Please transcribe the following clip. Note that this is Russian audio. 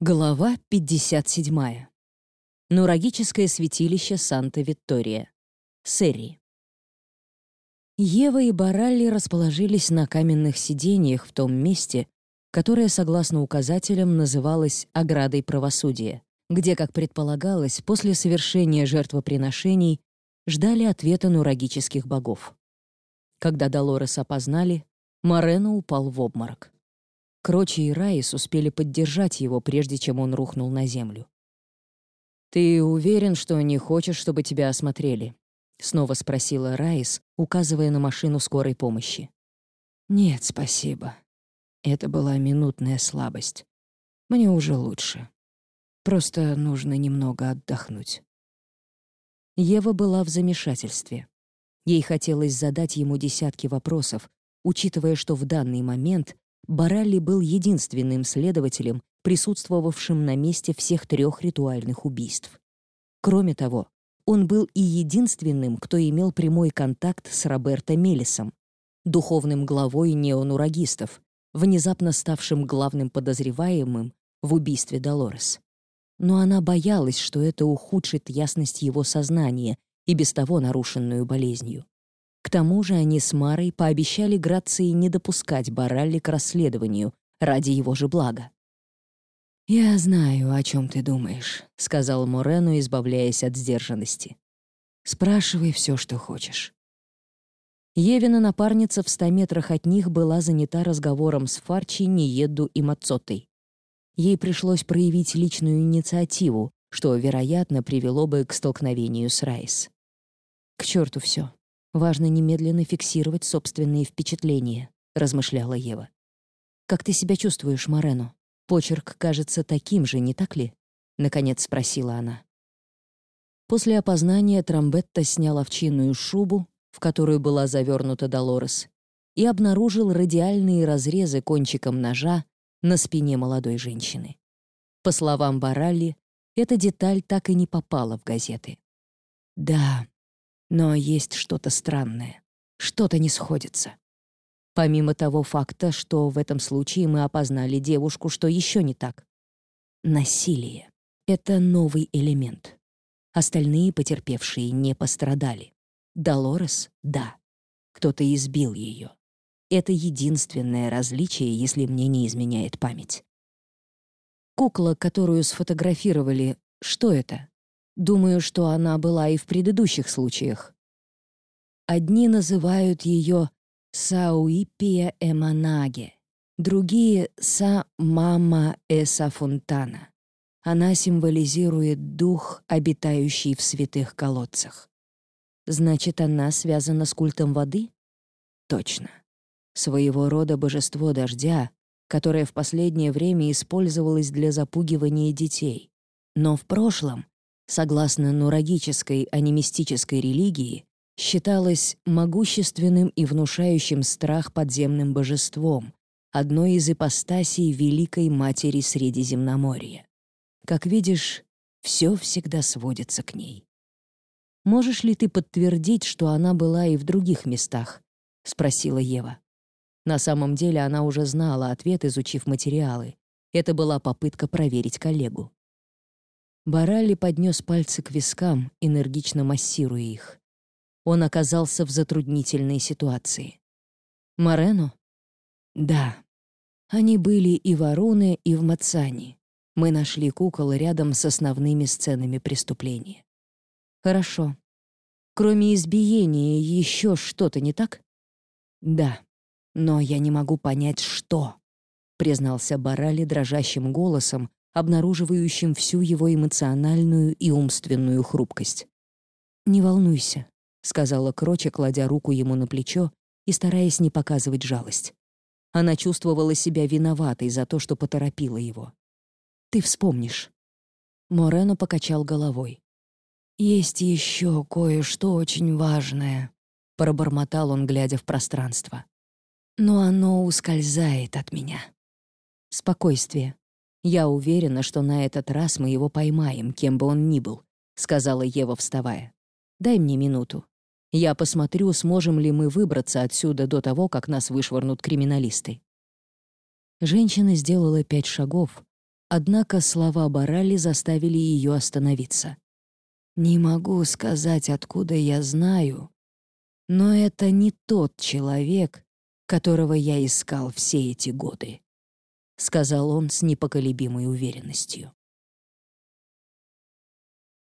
Глава 57. Нурагическое святилище Санта-Виктория. Серри. Ева и Баралли расположились на каменных сиденьях в том месте, которое, согласно указателям, называлось «оградой правосудия», где, как предполагалось, после совершения жертвоприношений ждали ответа нурагических богов. Когда Долорес опознали, Морено упал в обморок. Крочи и Раис успели поддержать его, прежде чем он рухнул на землю. «Ты уверен, что не хочешь, чтобы тебя осмотрели?» — снова спросила Раис, указывая на машину скорой помощи. «Нет, спасибо. Это была минутная слабость. Мне уже лучше. Просто нужно немного отдохнуть». Ева была в замешательстве. Ей хотелось задать ему десятки вопросов, учитывая, что в данный момент Баралли был единственным следователем, присутствовавшим на месте всех трех ритуальных убийств. Кроме того, он был и единственным, кто имел прямой контакт с Роберто Мелисом, духовным главой неонурагистов, внезапно ставшим главным подозреваемым в убийстве Долорес. Но она боялась, что это ухудшит ясность его сознания и без того нарушенную болезнью. К тому же они с Марой пообещали Грации не допускать Баралли к расследованию ради его же блага. «Я знаю, о чем ты думаешь», — сказал Морену, избавляясь от сдержанности. «Спрашивай все, что хочешь». Евина напарница в ста метрах от них была занята разговором с Фарчи, Ниеду и Мацотой. Ей пришлось проявить личную инициативу, что, вероятно, привело бы к столкновению с Райс. К черту все. Важно немедленно фиксировать собственные впечатления, размышляла Ева. Как ты себя чувствуешь, Морено? Почерк кажется таким же, не так ли? наконец спросила она. После опознания Трамбетта снял овчинную шубу, в которую была завернута Долорес, и обнаружил радиальные разрезы кончиком ножа на спине молодой женщины. По словам Баралли, эта деталь так и не попала в газеты. Да, но есть что-то странное. Что-то не сходится. Помимо того факта, что в этом случае мы опознали девушку, что еще не так. Насилие — это новый элемент. Остальные потерпевшие не пострадали. Долорес — да. Кто-то избил ее. Это единственное различие, если мне не изменяет память. Кукла, которую сфотографировали, что это? Думаю, что она была и в предыдущих случаях. Одни называют ее Сауипия Эманаге, другие — Са-Мама Эса Фунтана. Она символизирует дух, обитающий в святых колодцах. Значит, она связана с культом воды? Точно. Своего рода божество дождя, которое в последнее время использовалось для запугивания детей. Но в прошлом согласно нурагической анимистической религии, считалось могущественным и внушающим страх подземным божеством, одной из ипостасей Великой Матери Средиземноморья. Как видишь, все всегда сводится к ней. «Можешь ли ты подтвердить, что она была и в других местах?» — спросила Ева. На самом деле она уже знала ответ, изучив материалы. Это была попытка проверить коллегу. Баралли поднес пальцы к вискам, энергично массируя их. Он оказался в затруднительной ситуации. «Морено?» «Да. Они были и в Аруне, и в Мацане. Мы нашли кукол рядом с основными сценами преступления». «Хорошо. Кроме избиения, еще что-то не так?» «Да. Но я не могу понять, что», — признался Барали дрожащим голосом, обнаруживающим всю его эмоциональную и умственную хрупкость. «Не волнуйся», — сказала Кроча, кладя руку ему на плечо и стараясь не показывать жалость. Она чувствовала себя виноватой за то, что поторопила его. «Ты вспомнишь». Морено покачал головой. «Есть еще кое-что очень важное», — пробормотал он, глядя в пространство. «Но оно ускользает от меня». «Спокойствие», «Я уверена, что на этот раз мы его поймаем, кем бы он ни был», — сказала Ева, вставая. «Дай мне минуту. Я посмотрю, сможем ли мы выбраться отсюда до того, как нас вышвырнут криминалисты». Женщина сделала пять шагов, Однако слова Барали заставили ее остановиться. «Не могу сказать, откуда я знаю, но это не тот человек, которого я искал все эти годы», — сказал он с непоколебимой уверенностью.